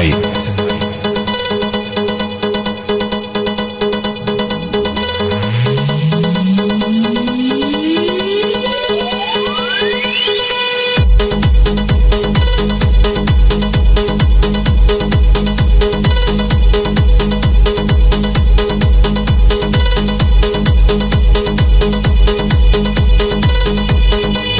tonight. tonight.